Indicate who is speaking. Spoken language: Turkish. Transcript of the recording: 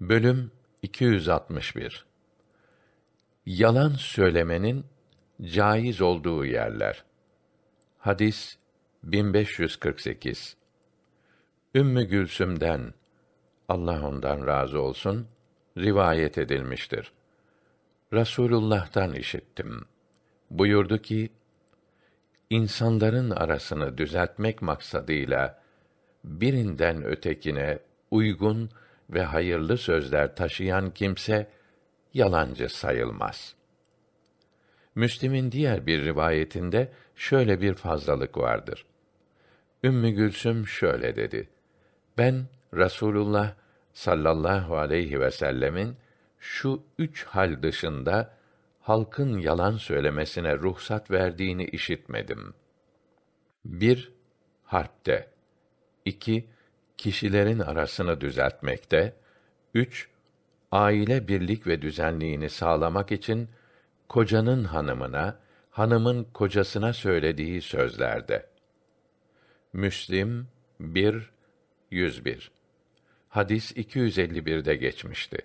Speaker 1: Bölüm 261 Yalan söylemenin caiz olduğu yerler. Hadis 1548 Ümmü Gülsüm'den Allah ondan razı olsun rivayet edilmiştir. Rasulullah'tan işittim. Buyurdu ki: İnsanların arasını düzeltmek maksadıyla birinden ötekine uygun ve hayırlı sözler taşıyan kimse yalancı sayılmaz. Müslim'in diğer bir rivayetinde şöyle bir fazlalık vardır. Ümmü Gülsüm şöyle dedi: Ben Rasulullah sallallahu aleyhi ve sellemin şu üç hal dışında halkın yalan söylemesine ruhsat verdiğini işitmedim. 1. Harpte. 2 kişilerin arasını düzeltmekte, üç, aile birlik ve düzenliğini sağlamak için kocanın hanımına, hanımın kocasına söylediği sözlerde. Müslim 1 101 Hadis 251'de geçmişti.